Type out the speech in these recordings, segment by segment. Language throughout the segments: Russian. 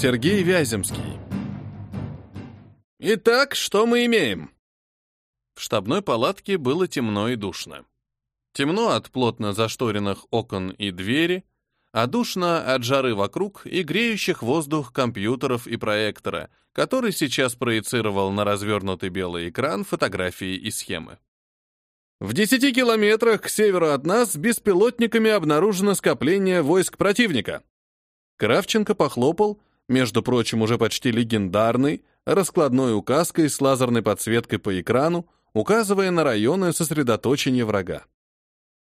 Сергей Вяземский. Итак, что мы имеем? В штабной палатке было темно и душно. Темно от плотно зашторенных окон и двери, а душно от жары вокруг и греющих воздух компьютеров и проектора, который сейчас проецировал на развернутый белый экран фотографии и схемы. В 10 километрах к северу от нас беспилотниками обнаружено скопление войск противника. Кравченко похлопал, между прочим, уже почти легендарный, раскладной указкой с лазерной подсветкой по экрану, указывая на районы сосредоточения врага.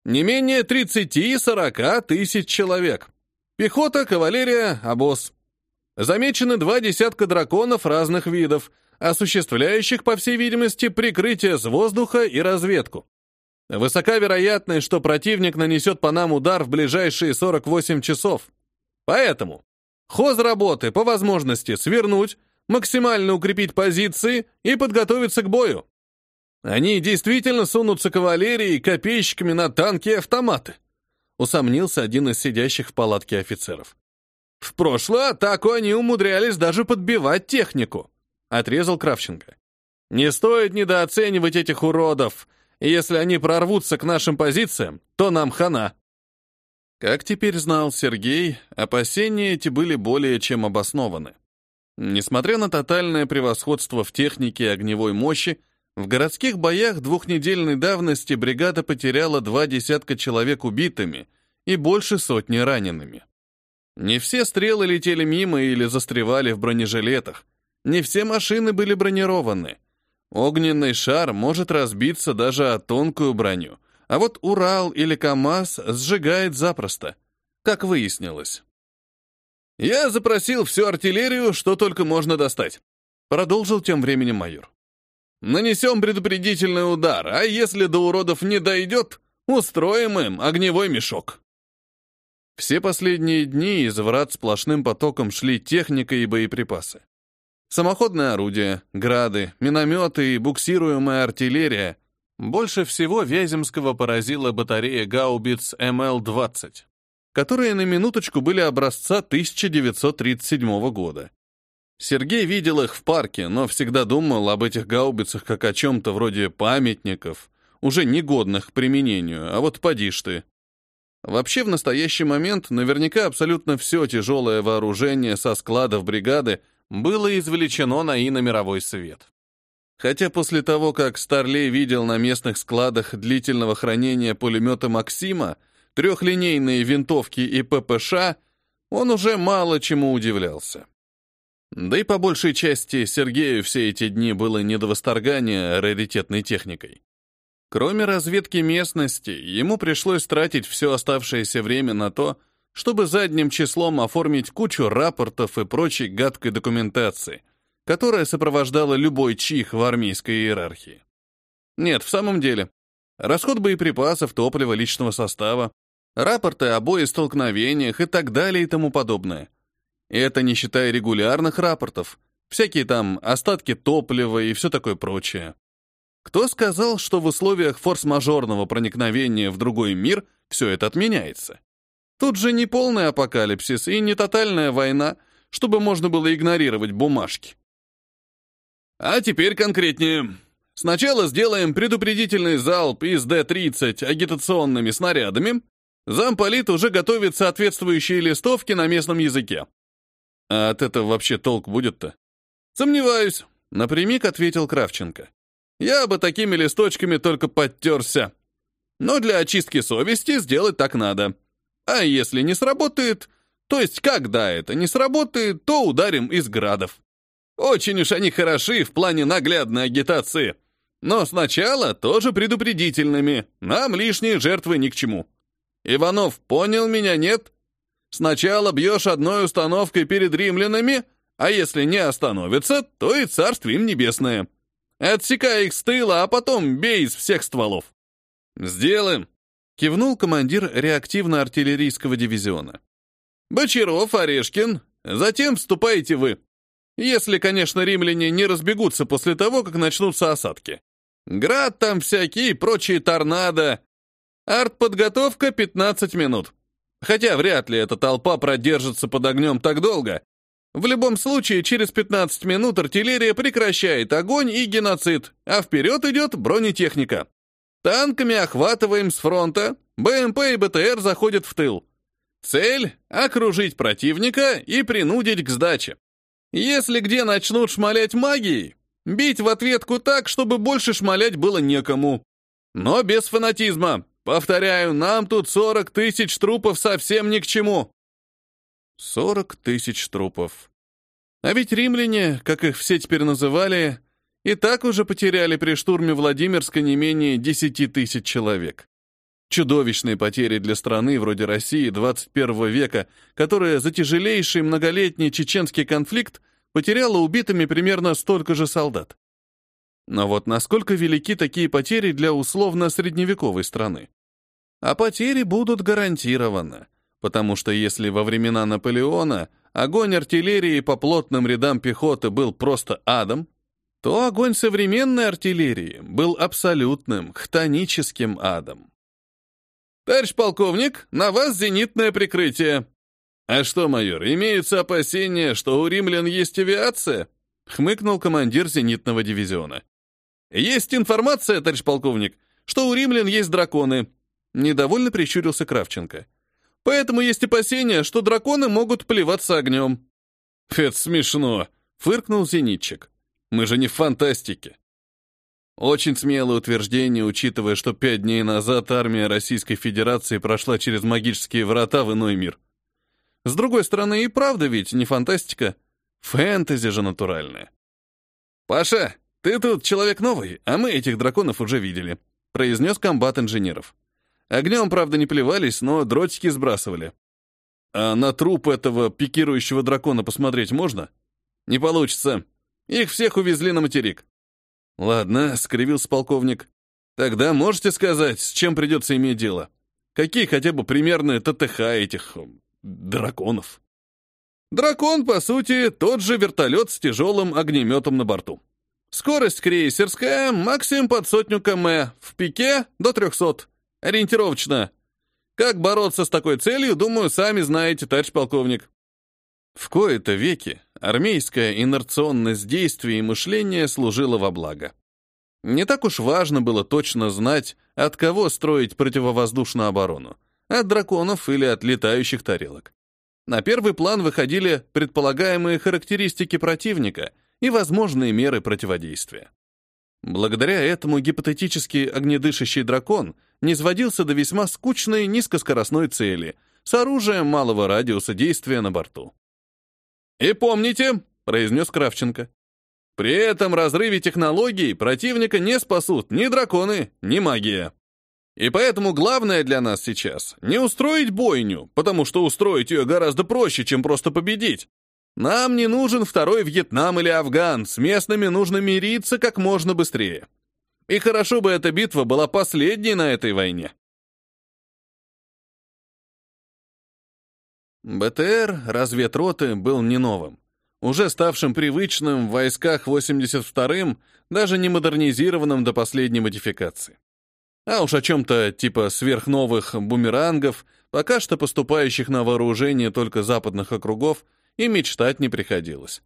Не менее 30-40 тысяч человек. Пехота, кавалерия, обоз. Замечены два десятка драконов разных видов, осуществляющих, по всей видимости, прикрытие с воздуха и разведку. Высока вероятность, что противник нанесет по нам удар в ближайшие 48 часов. Поэтому хоз работы по возможности свернуть, максимально укрепить позиции и подготовиться к бою. Они действительно сунутся кавалерией копейщиками на танки и автоматы, усомнился один из сидящих в палатке офицеров. В прошлую атаку они умудрялись даже подбивать технику, отрезал Кравченко. Не стоит недооценивать этих уродов. Если они прорвутся к нашим позициям, то нам хана. Как теперь знал Сергей, опасения эти были более чем обоснованы. Несмотря на тотальное превосходство в технике и огневой мощи, в городских боях двухнедельной давности бригада потеряла два десятка человек убитыми и больше сотни ранеными. Не все стрелы летели мимо или застревали в бронежилетах, не все машины были бронированы. Огненный шар может разбиться даже о тонкую броню, а вот Урал или КАМАЗ сжигает запросто, как выяснилось. «Я запросил всю артиллерию, что только можно достать», продолжил тем временем майор. Нанесем предупредительный удар, а если до уродов не дойдет, устроим им огневой мешок. Все последние дни из врат сплошным потоком шли техника и боеприпасы. Самоходное орудие, грады, минометы и буксируемая артиллерия. Больше всего Вяземского поразила батарея гаубиц МЛ-20, которые на минуточку были образца 1937 года. Сергей видел их в парке, но всегда думал об этих гаубицах как о чем-то вроде памятников, уже негодных к применению, а вот поди ж ты. Вообще, в настоящий момент наверняка абсолютно все тяжелое вооружение со складов бригады было извлечено на иномировой свет. Хотя после того, как Старлей видел на местных складах длительного хранения пулемета «Максима», трехлинейные винтовки и ППШ, он уже мало чему удивлялся. Да и по большей части Сергею все эти дни было не до восторгания раритетной техникой. Кроме разведки местности, ему пришлось тратить все оставшееся время на то, чтобы задним числом оформить кучу рапортов и прочей гадкой документации, которая сопровождала любой чих в армейской иерархии. Нет, в самом деле, расход боеприпасов, топлива, личного состава, рапорты о боестолкновениях и так далее и тому подобное — и это не считая регулярных рапортов, всякие там остатки топлива и все такое прочее. Кто сказал, что в условиях форс-мажорного проникновения в другой мир все это отменяется? Тут же не полный апокалипсис и не тотальная война, чтобы можно было игнорировать бумажки. А теперь конкретнее. Сначала сделаем предупредительный залп из Д-30 агитационными снарядами. Замполит уже готовит соответствующие листовки на местном языке. А от этого вообще толк будет-то? Сомневаюсь, напрямик ответил Кравченко. Я бы такими листочками только подтерся. Но для очистки совести сделать так надо. А если не сработает, то есть когда это не сработает, то ударим из градов. Очень уж они хороши в плане наглядной агитации. Но сначала тоже предупредительными. Нам лишние жертвы ни к чему. Иванов понял меня, нет? Сначала бьешь одной установкой перед римлянами, а если не остановится, то и царствие им небесное. Отсекай их с тыла, а потом бей из всех стволов. Сделаем, кивнул командир реактивно-артиллерийского дивизиона. Бочаров, Орешкин, затем вступаете вы. Если, конечно, римляне не разбегутся после того, как начнутся осадки. Град там всякие, прочие торнадо. Артподготовка 15 минут. Хотя вряд ли эта толпа продержится под огнем так долго. В любом случае, через 15 минут артиллерия прекращает огонь и геноцид, а вперед идет бронетехника. Танками охватываем с фронта, БМП и БТР заходят в тыл. Цель — окружить противника и принудить к сдаче. Если где начнут шмалять магией, бить в ответку так, чтобы больше шмалять было некому. Но без фанатизма. Повторяю, нам тут 40 тысяч трупов совсем ни к чему. Сорок тысяч трупов. А ведь римляне, как их все теперь называли, и так уже потеряли при штурме Владимирска не менее десяти тысяч человек. Чудовищные потери для страны вроде России 21 века, которая за тяжелейший многолетний чеченский конфликт потеряла убитыми примерно столько же солдат. Но вот насколько велики такие потери для условно-средневековой страны? А потери будут гарантированно потому что если во времена Наполеона огонь артиллерии по плотным рядам пехоты был просто адом, то огонь современной артиллерии был абсолютным, хтоническим адом. «Товарищ полковник, на вас зенитное прикрытие!» «А что, майор, имеются опасения, что у римлян есть авиация?» — хмыкнул командир зенитного дивизиона. «Есть информация, товарищ полковник, что у римлян есть драконы», — недовольно прищурился Кравченко. Поэтому есть опасения, что драконы могут плеваться огнем». «Это смешно», — фыркнул зенитчик. «Мы же не в фантастике». Очень смелое утверждение, учитывая, что пять дней назад армия Российской Федерации прошла через магические врата в иной мир. С другой стороны, и правда ведь не фантастика. Фэнтези же натуральное. «Паша, ты тут человек новый, а мы этих драконов уже видели», произнес комбат инженеров. Огнем, правда, не плевались, но дротики сбрасывали. А на труп этого пикирующего дракона посмотреть можно? Не получится. Их всех увезли на материк. Ладно, скривился полковник. Тогда можете сказать, с чем придется иметь дело? Какие хотя бы примерные ТТХ этих драконов? Дракон, по сути, тот же вертолет с тяжелым огнеметом на борту. Скорость крейсерская, максимум под сотню км, в пике до 300. Ориентировочно. Как бороться с такой целью, думаю, сами знаете, товарищ полковник. В кои-то веки армейская инерционность действий и мышления служила во благо. Не так уж важно было точно знать, от кого строить противовоздушную оборону, от драконов или от летающих тарелок. На первый план выходили предполагаемые характеристики противника и возможные меры противодействия. Благодаря этому гипотетический огнедышащий дракон не сводился до весьма скучной низкоскоростной цели с оружием малого радиуса действия на борту. «И помните», — произнес Кравченко, «при этом разрыве технологий противника не спасут ни драконы, ни магия. И поэтому главное для нас сейчас — не устроить бойню, потому что устроить ее гораздо проще, чем просто победить, нам не нужен второй Вьетнам или Афган, с местными нужно мириться как можно быстрее. И хорошо бы эта битва была последней на этой войне. БТР разведроты был не новым, уже ставшим привычным в войсках 82-м, даже не модернизированным до последней модификации. А уж о чем-то типа сверхновых бумерангов, пока что поступающих на вооружение только западных округов, и мечтать не приходилось.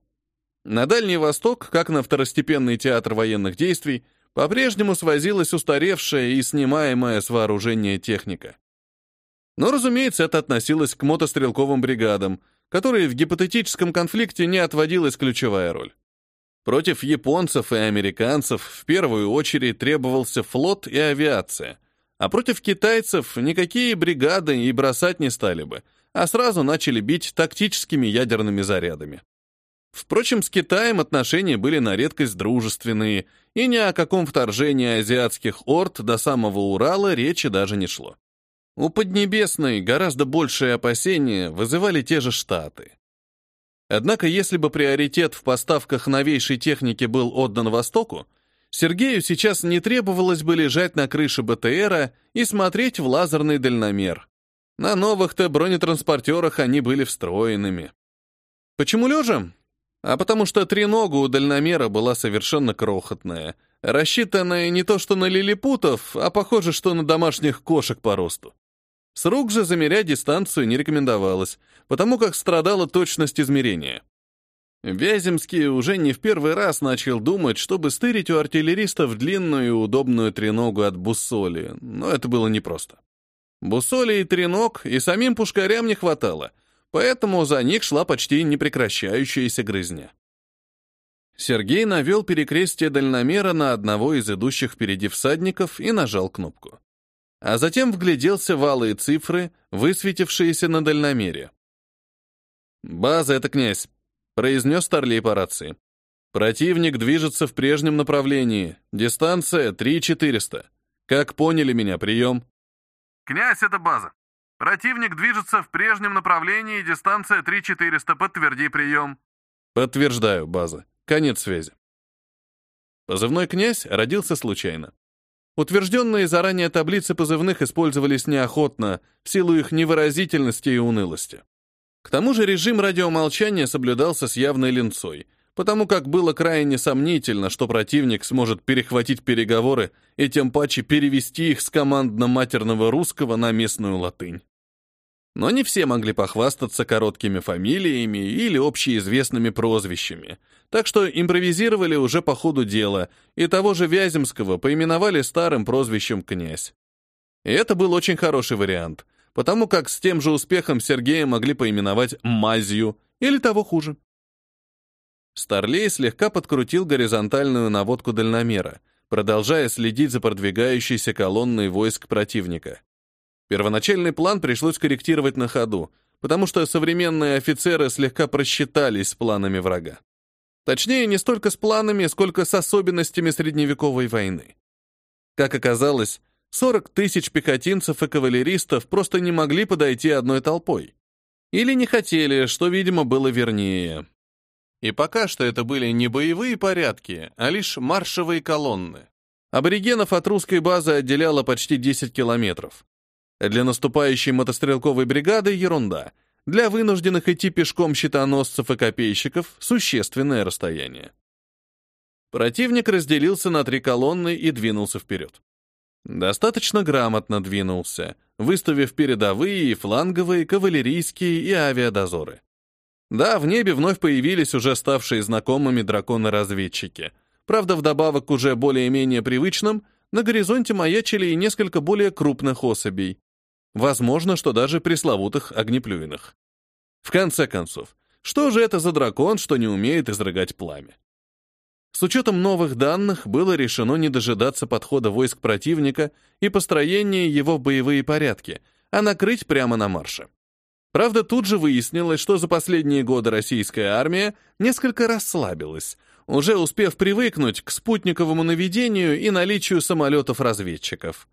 На Дальний Восток, как на второстепенный театр военных действий, по-прежнему свозилась устаревшая и снимаемая с вооружения техника. Но, разумеется, это относилось к мотострелковым бригадам, которые в гипотетическом конфликте не отводилась ключевая роль. Против японцев и американцев в первую очередь требовался флот и авиация, а против китайцев никакие бригады и бросать не стали бы — а сразу начали бить тактическими ядерными зарядами. Впрочем, с Китаем отношения были на редкость дружественные, и ни о каком вторжении азиатских орд до самого Урала речи даже не шло. У Поднебесной гораздо большие опасения вызывали те же Штаты. Однако, если бы приоритет в поставках новейшей техники был отдан Востоку, Сергею сейчас не требовалось бы лежать на крыше БТРа и смотреть в лазерный дальномер. На новых-то бронетранспортерах они были встроенными. Почему лежа? А потому что тренога у дальномера была совершенно крохотная, рассчитанная не то что на лилипутов, а похоже, что на домашних кошек по росту. С рук же замерять дистанцию не рекомендовалось, потому как страдала точность измерения. Вяземский уже не в первый раз начал думать, чтобы стырить у артиллеристов длинную и удобную треногу от буссоли, но это было непросто. Буссоли и треног и самим пушкарям не хватало, поэтому за них шла почти непрекращающаяся грызня. Сергей навел перекрестие дальномера на одного из идущих впереди всадников и нажал кнопку. А затем вгляделся в алые цифры, высветившиеся на дальномере. «База — это князь произнес Старлей по рации. Противник движется в прежнем направлении. Дистанция 3400. Как поняли меня, прием? Князь, это база. Противник движется в прежнем направлении, дистанция 3400. Подтверди прием. Подтверждаю, база. Конец связи. Позывной «Князь» родился случайно. Утвержденные заранее таблицы позывных использовались неохотно, в силу их невыразительности и унылости. К тому же режим радиомолчания соблюдался с явной линцой, потому как было крайне сомнительно, что противник сможет перехватить переговоры и тем паче перевести их с командно-матерного русского на местную латынь. Но не все могли похвастаться короткими фамилиями или общеизвестными прозвищами, так что импровизировали уже по ходу дела, и того же Вяземского поименовали старым прозвищем «князь». И это был очень хороший вариант, потому как с тем же успехом Сергея могли поименовать «мазью» или того хуже. Старлей слегка подкрутил горизонтальную наводку дальномера, продолжая следить за продвигающейся колонной войск противника. Первоначальный план пришлось корректировать на ходу, потому что современные офицеры слегка просчитались с планами врага. Точнее, не столько с планами, сколько с особенностями средневековой войны. Как оказалось, 40 тысяч пехотинцев и кавалеристов просто не могли подойти одной толпой. Или не хотели, что, видимо, было вернее. И пока что это были не боевые порядки, а лишь маршевые колонны. Аборигенов от русской базы отделяло почти 10 километров. Для наступающей мотострелковой бригады ерунда. Для вынужденных идти пешком щитоносцев и копейщиков существенное расстояние. Противник разделился на три колонны и двинулся вперед. Достаточно грамотно двинулся, выставив передовые и фланговые, кавалерийские и авиадозоры. Да, в небе вновь появились уже ставшие знакомыми драконы-разведчики. Правда, вдобавок к уже более-менее привычным, на горизонте маячили и несколько более крупных особей. Возможно, что даже пресловутых огнеплюиных. В конце концов, что же это за дракон, что не умеет изрыгать пламя? С учетом новых данных было решено не дожидаться подхода войск противника и построения его в боевые порядки, а накрыть прямо на марше. Правда, тут же выяснилось, что за последние годы российская армия несколько расслабилась, уже успев привыкнуть к спутниковому наведению и наличию самолетов-разведчиков.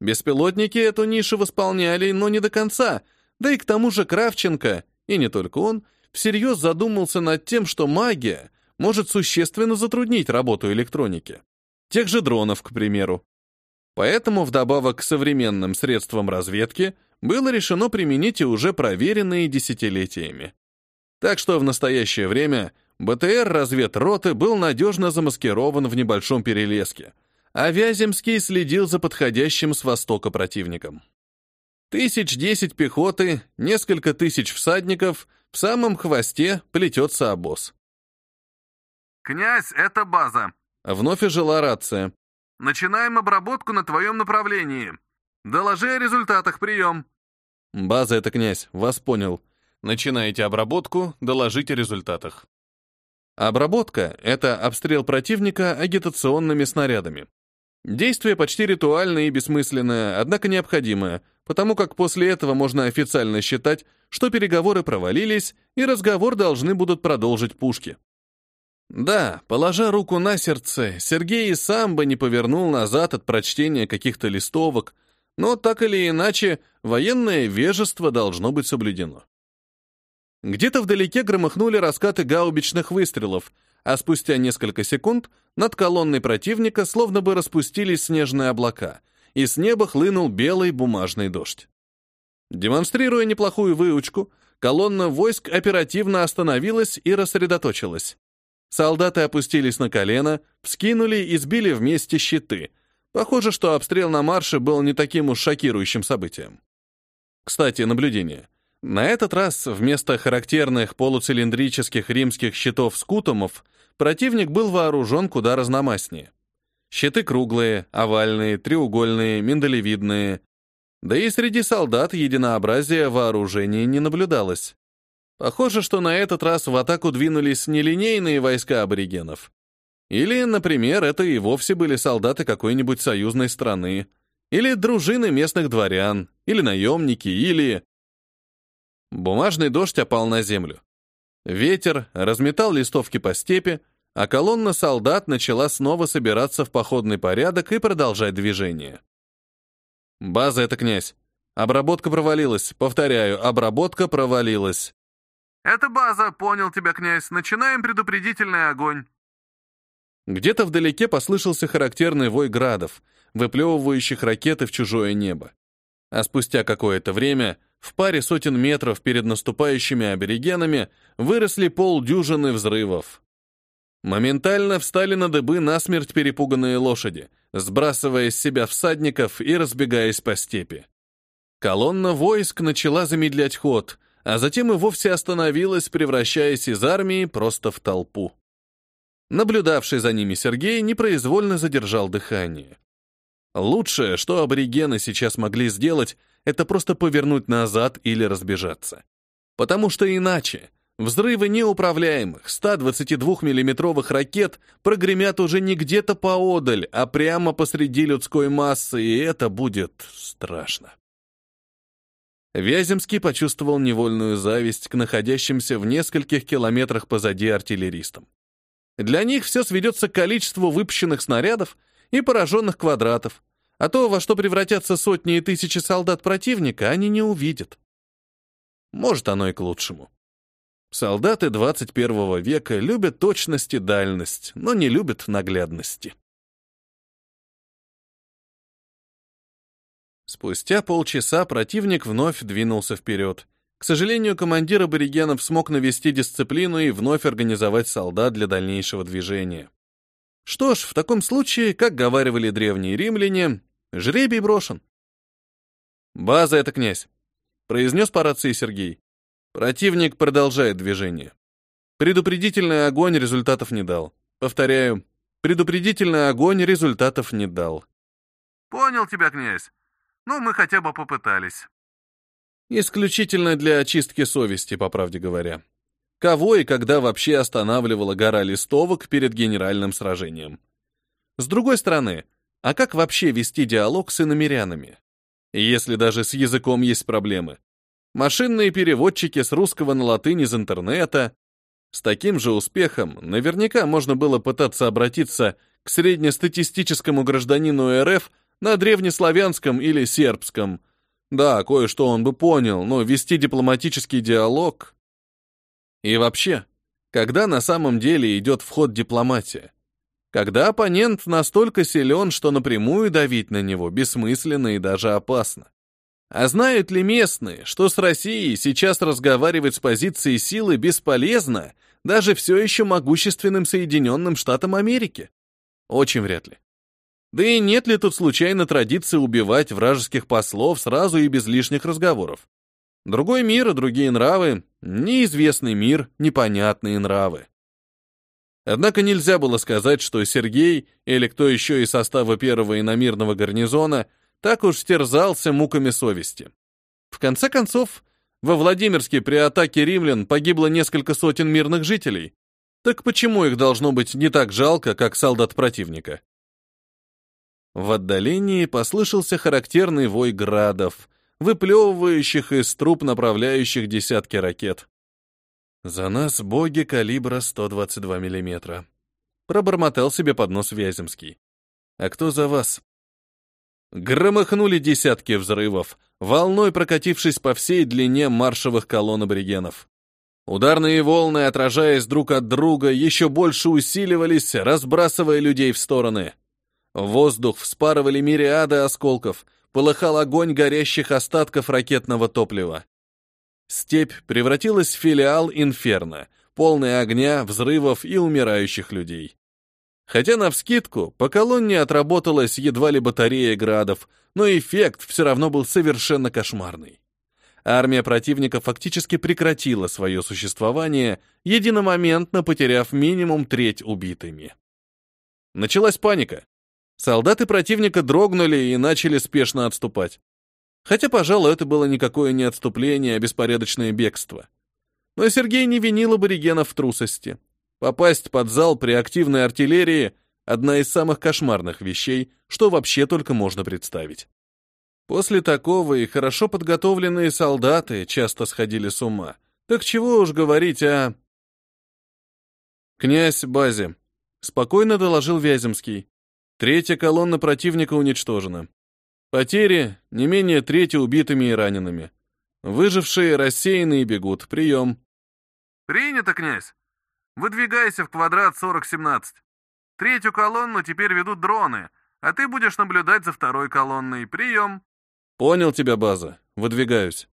Беспилотники эту нишу восполняли, но не до конца, да и к тому же Кравченко, и не только он, всерьез задумался над тем, что магия — может существенно затруднить работу электроники. Тех же дронов, к примеру. Поэтому вдобавок к современным средствам разведки было решено применить и уже проверенные десятилетиями. Так что в настоящее время БТР разведроты был надежно замаскирован в небольшом перелеске, а Вяземский следил за подходящим с востока противником. Тысяч десять пехоты, несколько тысяч всадников, в самом хвосте плетется обоз. «Князь, это база!» Вновь ожила рация. «Начинаем обработку на твоем направлении. Доложи о результатах, прием!» «База — это князь, вас понял. Начинаете обработку, доложите о результатах». Обработка — это обстрел противника агитационными снарядами. Действие почти ритуальное и бессмысленное, однако необходимое, потому как после этого можно официально считать, что переговоры провалились и разговор должны будут продолжить пушки. Да, положа руку на сердце, Сергей и сам бы не повернул назад от прочтения каких-то листовок, но так или иначе, военное вежество должно быть соблюдено. Где-то вдалеке громыхнули раскаты гаубичных выстрелов, а спустя несколько секунд над колонной противника словно бы распустились снежные облака, и с неба хлынул белый бумажный дождь. Демонстрируя неплохую выучку, колонна войск оперативно остановилась и рассредоточилась. Солдаты опустились на колено, вскинули и сбили вместе щиты. Похоже, что обстрел на марше был не таким уж шокирующим событием. Кстати, наблюдение. На этот раз вместо характерных полуцилиндрических римских щитов скутумов противник был вооружен куда разномастнее. Щиты круглые, овальные, треугольные, миндалевидные. Да и среди солдат единообразия вооружения не наблюдалось. Похоже, что на этот раз в атаку двинулись нелинейные войска аборигенов. Или, например, это и вовсе были солдаты какой-нибудь союзной страны, или дружины местных дворян, или наемники, или... Бумажный дождь опал на землю. Ветер разметал листовки по степи, а колонна солдат начала снова собираться в походный порядок и продолжать движение. «База — это князь. Обработка провалилась. Повторяю, обработка провалилась». «Это база, понял тебя, князь. Начинаем предупредительный огонь». Где-то вдалеке послышался характерный вой градов, выплевывающих ракеты в чужое небо. А спустя какое-то время в паре сотен метров перед наступающими аборигенами выросли полдюжины взрывов. Моментально встали на дыбы насмерть перепуганные лошади, сбрасывая с себя всадников и разбегаясь по степи. Колонна войск начала замедлять ход, а затем и вовсе остановилась, превращаясь из армии просто в толпу. Наблюдавший за ними Сергей непроизвольно задержал дыхание. Лучшее, что аборигены сейчас могли сделать, это просто повернуть назад или разбежаться. Потому что иначе взрывы неуправляемых 122 миллиметровых ракет прогремят уже не где-то поодаль, а прямо посреди людской массы, и это будет страшно. Вяземский почувствовал невольную зависть к находящимся в нескольких километрах позади артиллеристам. Для них все сведется к количеству выпущенных снарядов и пораженных квадратов, а то, во что превратятся сотни и тысячи солдат противника, они не увидят. Может, оно и к лучшему. Солдаты 21 века любят точность и дальность, но не любят наглядности. Спустя полчаса противник вновь двинулся вперед. К сожалению, командир аборигенов смог навести дисциплину и вновь организовать солдат для дальнейшего движения. Что ж, в таком случае, как говаривали древние римляне, жребий брошен. «База — это князь», — произнес по рации Сергей. Противник продолжает движение. Предупредительный огонь результатов не дал. Повторяю, предупредительный огонь результатов не дал. «Понял тебя, князь. Ну, мы хотя бы попытались». Исключительно для очистки совести, по правде говоря. Кого и когда вообще останавливала гора листовок перед генеральным сражением? С другой стороны, а как вообще вести диалог с иномерянами? Если даже с языком есть проблемы. Машинные переводчики с русского на латынь из интернета. С таким же успехом наверняка можно было пытаться обратиться к среднестатистическому гражданину РФ на древнеславянском или сербском – да, кое-что он бы понял, но вести дипломатический диалог... И вообще, когда на самом деле идет в дипломатия? Когда оппонент настолько силен, что напрямую давить на него бессмысленно и даже опасно? А знают ли местные, что с Россией сейчас разговаривать с позиции силы бесполезно даже все еще могущественным Соединенным Штатам Америки? Очень вряд ли. Да и нет ли тут случайно традиции убивать вражеских послов сразу и без лишних разговоров? Другой мир и другие нравы, неизвестный мир, непонятные нравы. Однако нельзя было сказать, что Сергей или кто еще из состава первого иномирного гарнизона так уж стерзался муками совести. В конце концов, во Владимирске при атаке римлян погибло несколько сотен мирных жителей. Так почему их должно быть не так жалко, как солдат противника? В отдалении послышался характерный вой градов, выплевывающих из труб направляющих десятки ракет. «За нас боги калибра 122 миллиметра», — пробормотал себе под нос Вяземский. «А кто за вас?» Громыхнули десятки взрывов, волной прокатившись по всей длине маршевых колонн аборигенов. Ударные волны, отражаясь друг от друга, еще больше усиливались, разбрасывая людей в стороны. Воздух вспарывали мириады осколков, полыхал огонь горящих остатков ракетного топлива. Степь превратилась в филиал инферно, полный огня, взрывов и умирающих людей. Хотя навскидку по колонне отработалась едва ли батарея градов, но эффект все равно был совершенно кошмарный. армия противника фактически прекратила свое существование, единомоментно потеряв минимум треть убитыми. Началась паника. Солдаты противника дрогнули и начали спешно отступать. Хотя, пожалуй, это было никакое не отступление, а беспорядочное бегство. Но Сергей не винил аборигенов в трусости. Попасть под зал при активной артиллерии — одна из самых кошмарных вещей, что вообще только можно представить. После такого и хорошо подготовленные солдаты часто сходили с ума. Так чего уж говорить о... «Князь Базе», — спокойно доложил Вяземский. «Третья колонна противника уничтожена. Потери не менее трети убитыми и ранеными. Выжившие рассеянные бегут. Прием». «Принято, князь. Выдвигайся в квадрат 4017. Третью колонну теперь ведут дроны, а ты будешь наблюдать за второй колонной. Прием». «Понял тебя, база. Выдвигаюсь».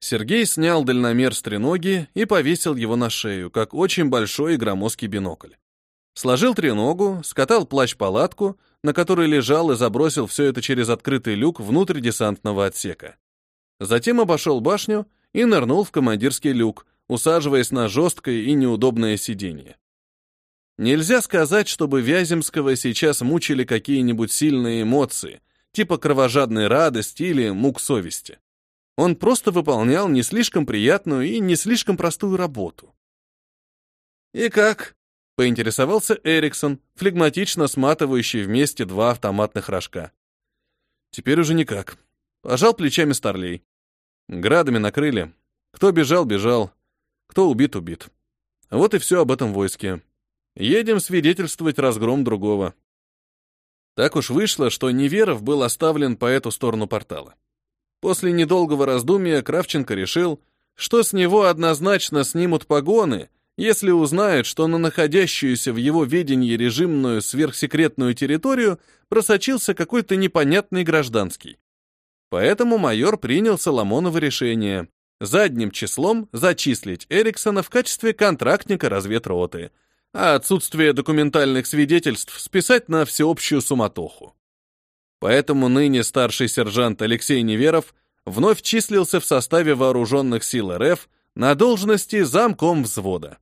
Сергей снял дальномер с треноги и повесил его на шею, как очень большой и громоздкий бинокль. Сложил треногу, скатал плащ-палатку, на которой лежал и забросил все это через открытый люк внутрь десантного отсека. Затем обошел башню и нырнул в командирский люк, усаживаясь на жесткое и неудобное сиденье. Нельзя сказать, чтобы Вяземского сейчас мучили какие-нибудь сильные эмоции, типа кровожадной радости или мук совести. Он просто выполнял не слишком приятную и не слишком простую работу. «И как?» — поинтересовался Эриксон, флегматично сматывающий вместе два автоматных рожка. «Теперь уже никак». Пожал плечами Старлей. Градами накрыли. Кто бежал, бежал. Кто убит, убит. Вот и все об этом войске. Едем свидетельствовать разгром другого. Так уж вышло, что Неверов был оставлен по эту сторону портала. После недолгого раздумья Кравченко решил, что с него однозначно снимут погоны, если узнают, что на находящуюся в его ведении режимную сверхсекретную территорию просочился какой-то непонятный гражданский. Поэтому майор принял Соломоново решение задним числом зачислить Эриксона в качестве контрактника разведроты – а отсутствие документальных свидетельств списать на всеобщую суматоху. Поэтому ныне старший сержант Алексей Неверов вновь числился в составе вооруженных сил РФ на должности замком взвода.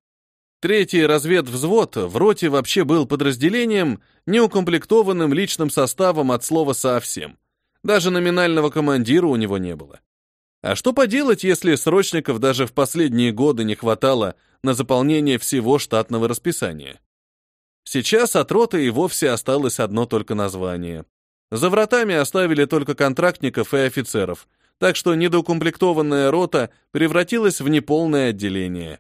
Третий разведвзвод в роте вообще был подразделением, неукомплектованным личным составом от слова совсем. Даже номинального командира у него не было. А что поделать, если срочников даже в последние годы не хватало на заполнение всего штатного расписания? Сейчас от роты и вовсе осталось одно только название. За вратами оставили только контрактников и офицеров, так что недоукомплектованная рота превратилась в неполное отделение.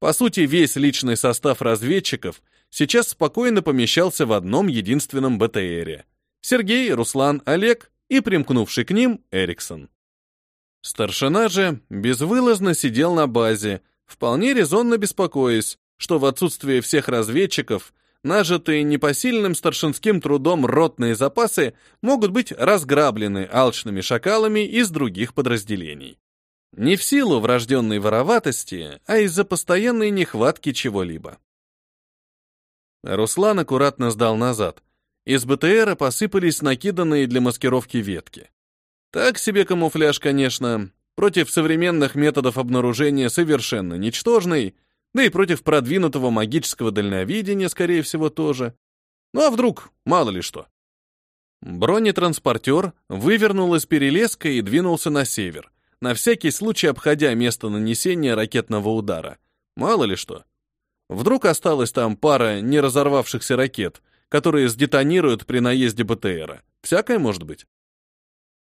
По сути, весь личный состав разведчиков сейчас спокойно помещался в одном единственном БТРе. Сергей, Руслан, Олег и примкнувший к ним Эриксон. Старшина же безвылазно сидел на базе, вполне резонно беспокоясь, что в отсутствие всех разведчиков нажитые непосильным старшинским трудом ротные запасы могут быть разграблены алчными шакалами из других подразделений. Не в силу врожденной вороватости, а из-за постоянной нехватки чего-либо. Руслан аккуратно сдал назад. Из БТРа посыпались накиданные для маскировки ветки. Так себе камуфляж, конечно, против современных методов обнаружения совершенно ничтожный, да и против продвинутого магического дальновидения, скорее всего, тоже. Ну а вдруг, мало ли что. Бронетранспортер вывернул из перелеска и двинулся на север, на всякий случай обходя место нанесения ракетного удара. Мало ли что. Вдруг осталась там пара не разорвавшихся ракет, которые сдетонируют при наезде БТРа. Всякое может быть.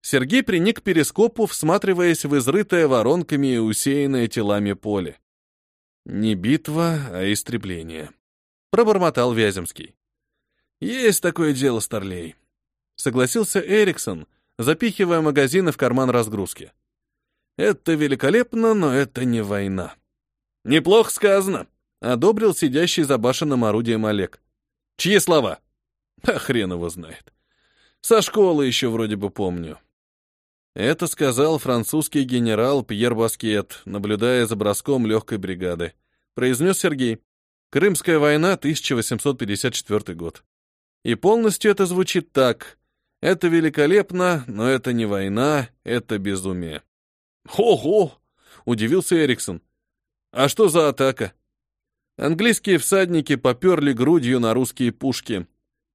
Сергей приник к перископу, всматриваясь в изрытое воронками и усеянное телами поле. «Не битва, а истребление», — пробормотал Вяземский. «Есть такое дело, Старлей», — согласился Эриксон, запихивая магазины в карман разгрузки. «Это великолепно, но это не война». «Неплохо сказано», — одобрил сидящий за башенным орудием Олег. «Чьи слова?» «А хрен его знает. Со школы еще вроде бы помню». Это сказал французский генерал Пьер Баскет, наблюдая за броском легкой бригады. Произнес Сергей. Крымская война, 1854 год. И полностью это звучит так. Это великолепно, но это не война, это безумие. «Ого!» — удивился Эриксон. «А что за атака?» Английские всадники поперли грудью на русские пушки.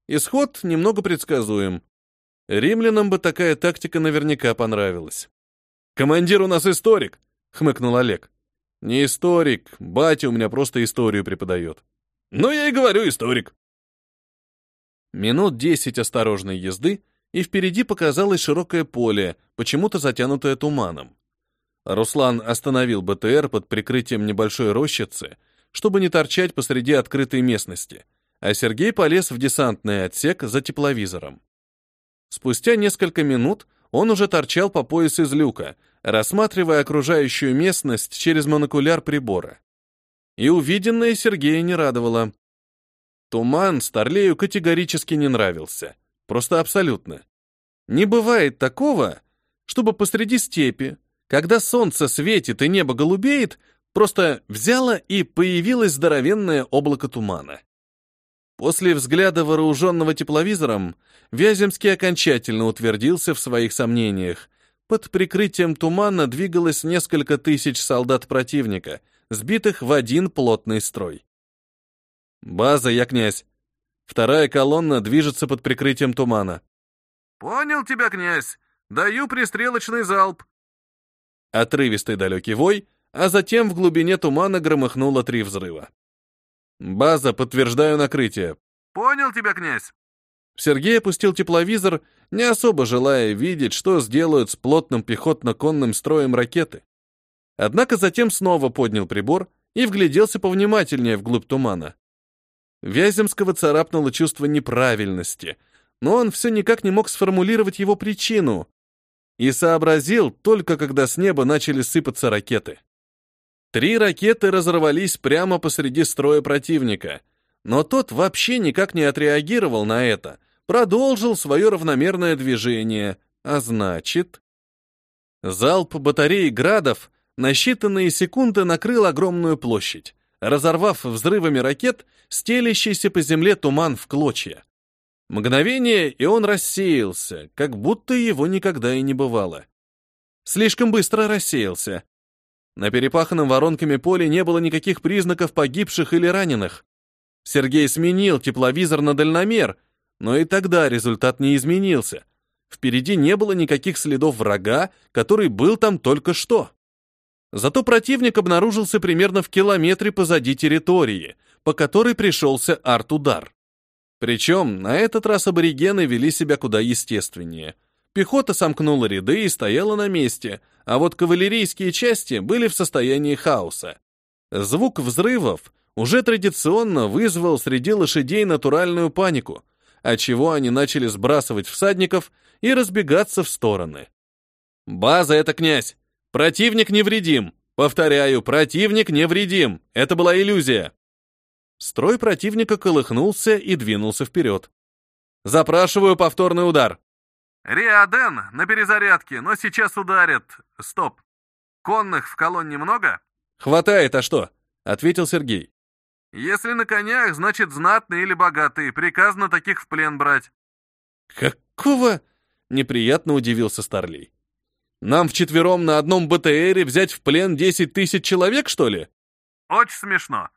Исход немного предсказуем. Римлянам бы такая тактика наверняка понравилась. «Командир у нас историк», — хмыкнул Олег. «Не историк, батя у меня просто историю преподает». «Ну, я и говорю, историк». Минут десять осторожной езды, и впереди показалось широкое поле, почему-то затянутое туманом. Руслан остановил БТР под прикрытием небольшой рощицы, чтобы не торчать посреди открытой местности, а Сергей полез в десантный отсек за тепловизором. Спустя несколько минут он уже торчал по пояс из люка, рассматривая окружающую местность через монокуляр прибора. И увиденное Сергея не радовало. Туман Старлею категорически не нравился. Просто абсолютно. Не бывает такого, чтобы посреди степи, когда солнце светит и небо голубеет, просто взяло и появилось здоровенное облако тумана. После взгляда вооруженного тепловизором Вяземский окончательно утвердился в своих сомнениях. Под прикрытием тумана двигалось несколько тысяч солдат противника, сбитых в один плотный строй. «База, я князь. Вторая колонна движется под прикрытием тумана». «Понял тебя, князь. Даю пристрелочный залп». Отрывистый далекий вой, а затем в глубине тумана громыхнуло три взрыва. «База, подтверждаю накрытие». «Понял тебя, князь». Сергей опустил тепловизор, не особо желая видеть, что сделают с плотным пехотно-конным строем ракеты. Однако затем снова поднял прибор и вгляделся повнимательнее вглубь тумана. Вяземского царапнуло чувство неправильности, но он все никак не мог сформулировать его причину и сообразил только когда с неба начали сыпаться ракеты. Три ракеты разорвались прямо посреди строя противника, но тот вообще никак не отреагировал на это, продолжил свое равномерное движение, а значит... Залп батареи градов на считанные секунды накрыл огромную площадь, разорвав взрывами ракет стелящийся по земле туман в клочья. Мгновение, и он рассеялся, как будто его никогда и не бывало. Слишком быстро рассеялся, на перепаханном воронками поле не было никаких признаков погибших или раненых. Сергей сменил тепловизор на дальномер, но и тогда результат не изменился. Впереди не было никаких следов врага, который был там только что. Зато противник обнаружился примерно в километре позади территории, по которой пришелся арт-удар. Причем на этот раз аборигены вели себя куда естественнее. Пехота сомкнула ряды и стояла на месте, а вот кавалерийские части были в состоянии хаоса. Звук взрывов уже традиционно вызвал среди лошадей натуральную панику, отчего они начали сбрасывать всадников и разбегаться в стороны. «База — это князь! Противник невредим! Повторяю, противник невредим! Это была иллюзия!» Строй противника колыхнулся и двинулся вперед. «Запрашиваю повторный удар!» «Риаден на перезарядке, но сейчас ударят. Стоп. Конных в колонне много?» «Хватает, а что?» — ответил Сергей. «Если на конях, значит, знатные или богатые. Приказано таких в плен брать». «Какого?» — неприятно удивился Старлей. «Нам вчетвером на одном БТРе взять в плен десять тысяч человек, что ли?» «Очень смешно.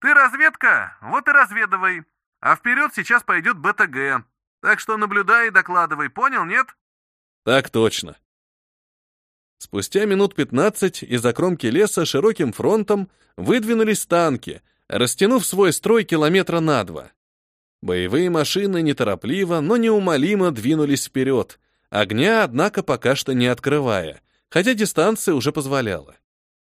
Ты разведка? Вот и разведывай. А вперед сейчас пойдет БТГ. Так что наблюдай и докладывай, понял, нет? Так точно. Спустя минут пятнадцать из-за кромки леса широким фронтом выдвинулись танки, растянув свой строй километра на два. Боевые машины неторопливо, но неумолимо двинулись вперед, огня, однако, пока что не открывая, хотя дистанция уже позволяла.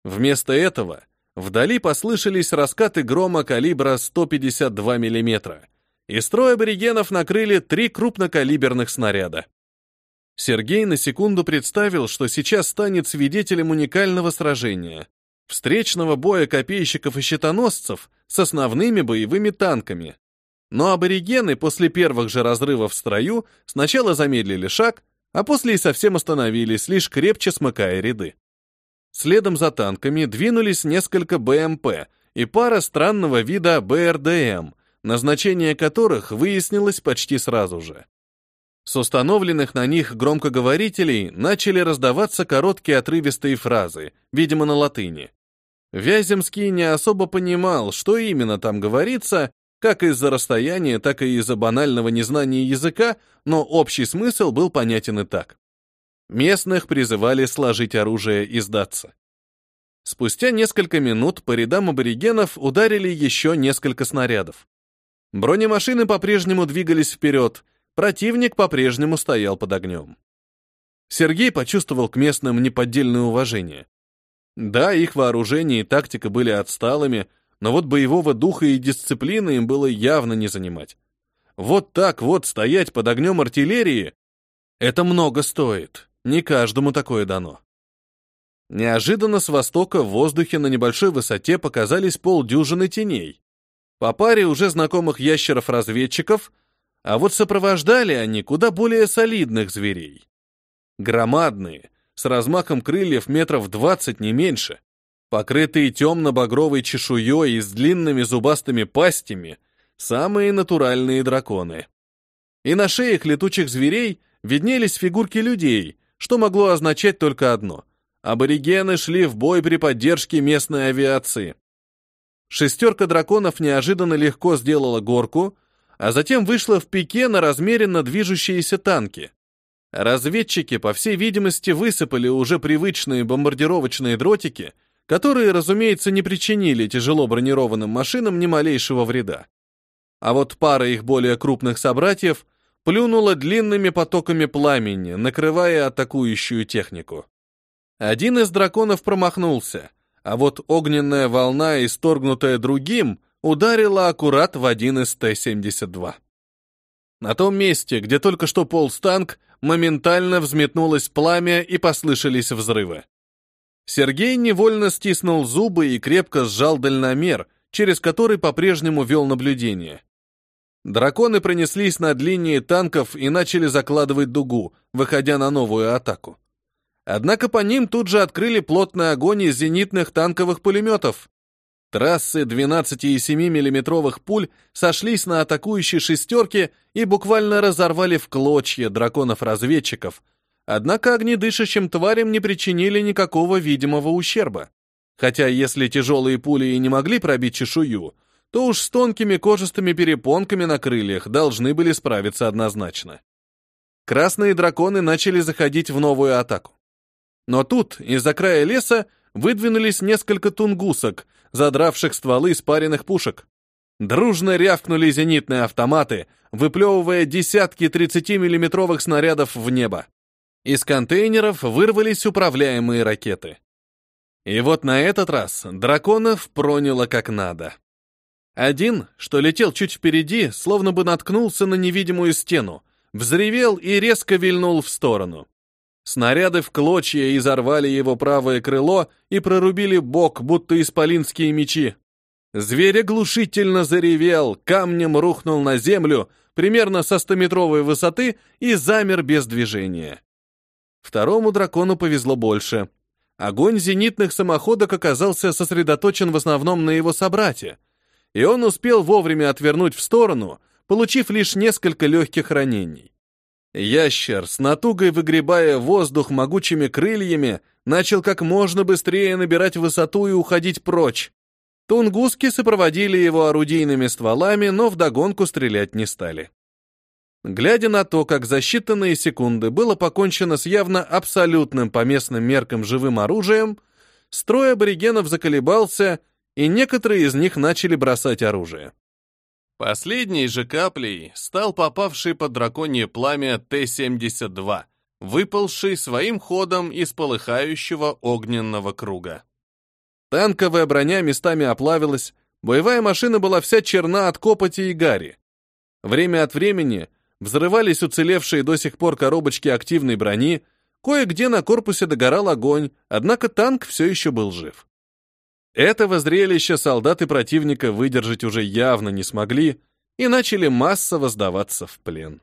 Вместо этого вдали послышались раскаты грома калибра 152 миллиметра — и строй аборигенов накрыли три крупнокалиберных снаряда. Сергей на секунду представил, что сейчас станет свидетелем уникального сражения, встречного боя копейщиков и щитоносцев с основными боевыми танками. Но аборигены после первых же разрывов в строю сначала замедлили шаг, а после и совсем остановились, лишь крепче смыкая ряды. Следом за танками двинулись несколько БМП и пара странного вида БРДМ, назначение которых выяснилось почти сразу же. С установленных на них громкоговорителей начали раздаваться короткие отрывистые фразы, видимо, на латыни. Вяземский не особо понимал, что именно там говорится, как из-за расстояния, так и из-за банального незнания языка, но общий смысл был понятен и так. Местных призывали сложить оружие и сдаться. Спустя несколько минут по рядам аборигенов ударили еще несколько снарядов. Бронемашины по-прежнему двигались вперед, противник по-прежнему стоял под огнем. Сергей почувствовал к местным неподдельное уважение. Да, их вооружение и тактика были отсталыми, но вот боевого духа и дисциплины им было явно не занимать. Вот так вот стоять под огнем артиллерии — это много стоит, не каждому такое дано. Неожиданно с востока в воздухе на небольшой высоте показались полдюжины теней. По паре уже знакомых ящеров-разведчиков, а вот сопровождали они куда более солидных зверей. Громадные, с размахом крыльев метров двадцать не меньше, покрытые темно-багровой чешуей и с длинными зубастыми пастями, самые натуральные драконы. И на шеях летучих зверей виднелись фигурки людей, что могло означать только одно. Аборигены шли в бой при поддержке местной авиации. Шестерка драконов неожиданно легко сделала горку, а затем вышла в пике на размеренно движущиеся танки. Разведчики, по всей видимости, высыпали уже привычные бомбардировочные дротики, которые, разумеется, не причинили тяжело бронированным машинам ни малейшего вреда. А вот пара их более крупных собратьев плюнула длинными потоками пламени, накрывая атакующую технику. Один из драконов промахнулся, а вот огненная волна, исторгнутая другим, ударила аккурат в один из Т-72. На том месте, где только что полз танк, моментально взметнулось пламя и послышались взрывы. Сергей невольно стиснул зубы и крепко сжал дальномер, через который по-прежнему вел наблюдение. Драконы пронеслись над линией танков и начали закладывать дугу, выходя на новую атаку. Однако по ним тут же открыли плотный огонь из зенитных танковых пулеметов. Трассы 12,7 миллиметровых пуль сошлись на атакующей шестерке и буквально разорвали в клочья драконов-разведчиков, Однако огнедышащим тварям не причинили никакого видимого ущерба. Хотя если тяжелые пули и не могли пробить чешую, то уж с тонкими кожистыми перепонками на крыльях должны были справиться однозначно. Красные драконы начали заходить в новую атаку. Но тут из-за края леса выдвинулись несколько тунгусок, задравших стволы спаренных пушек. Дружно рявкнули зенитные автоматы, выплевывая десятки 30-миллиметровых снарядов в небо. Из контейнеров вырвались управляемые ракеты. И вот на этот раз драконов проняло как надо. Один, что летел чуть впереди, словно бы наткнулся на невидимую стену, взревел и резко вильнул в сторону. Снаряды в клочья изорвали его правое крыло и прорубили бок, будто исполинские мечи. Зверь оглушительно заревел, камнем рухнул на землю, примерно со стометровой высоты, и замер без движения. Второму дракону повезло больше. Огонь зенитных самоходок оказался сосредоточен в основном на его собрате, и он успел вовремя отвернуть в сторону, получив лишь несколько легких ранений. Ящер, с натугой выгребая воздух могучими крыльями, начал как можно быстрее набирать высоту и уходить прочь. Тунгуски сопроводили его орудийными стволами, но вдогонку стрелять не стали. Глядя на то, как за считанные секунды было покончено с явно абсолютным по местным меркам живым оружием, строй аборигенов заколебался, и некоторые из них начали бросать оружие. Последней же каплей стал попавший под драконье пламя Т-72, выползший своим ходом из полыхающего огненного круга. Танковая броня местами оплавилась, боевая машина была вся черна от копоти и гари. Время от времени — Взрывались уцелевшие до сих пор коробочки активной брони, кое-где на корпусе догорал огонь, однако танк все еще был жив. Этого зрелища солдаты противника выдержать уже явно не смогли и начали массово сдаваться в плен.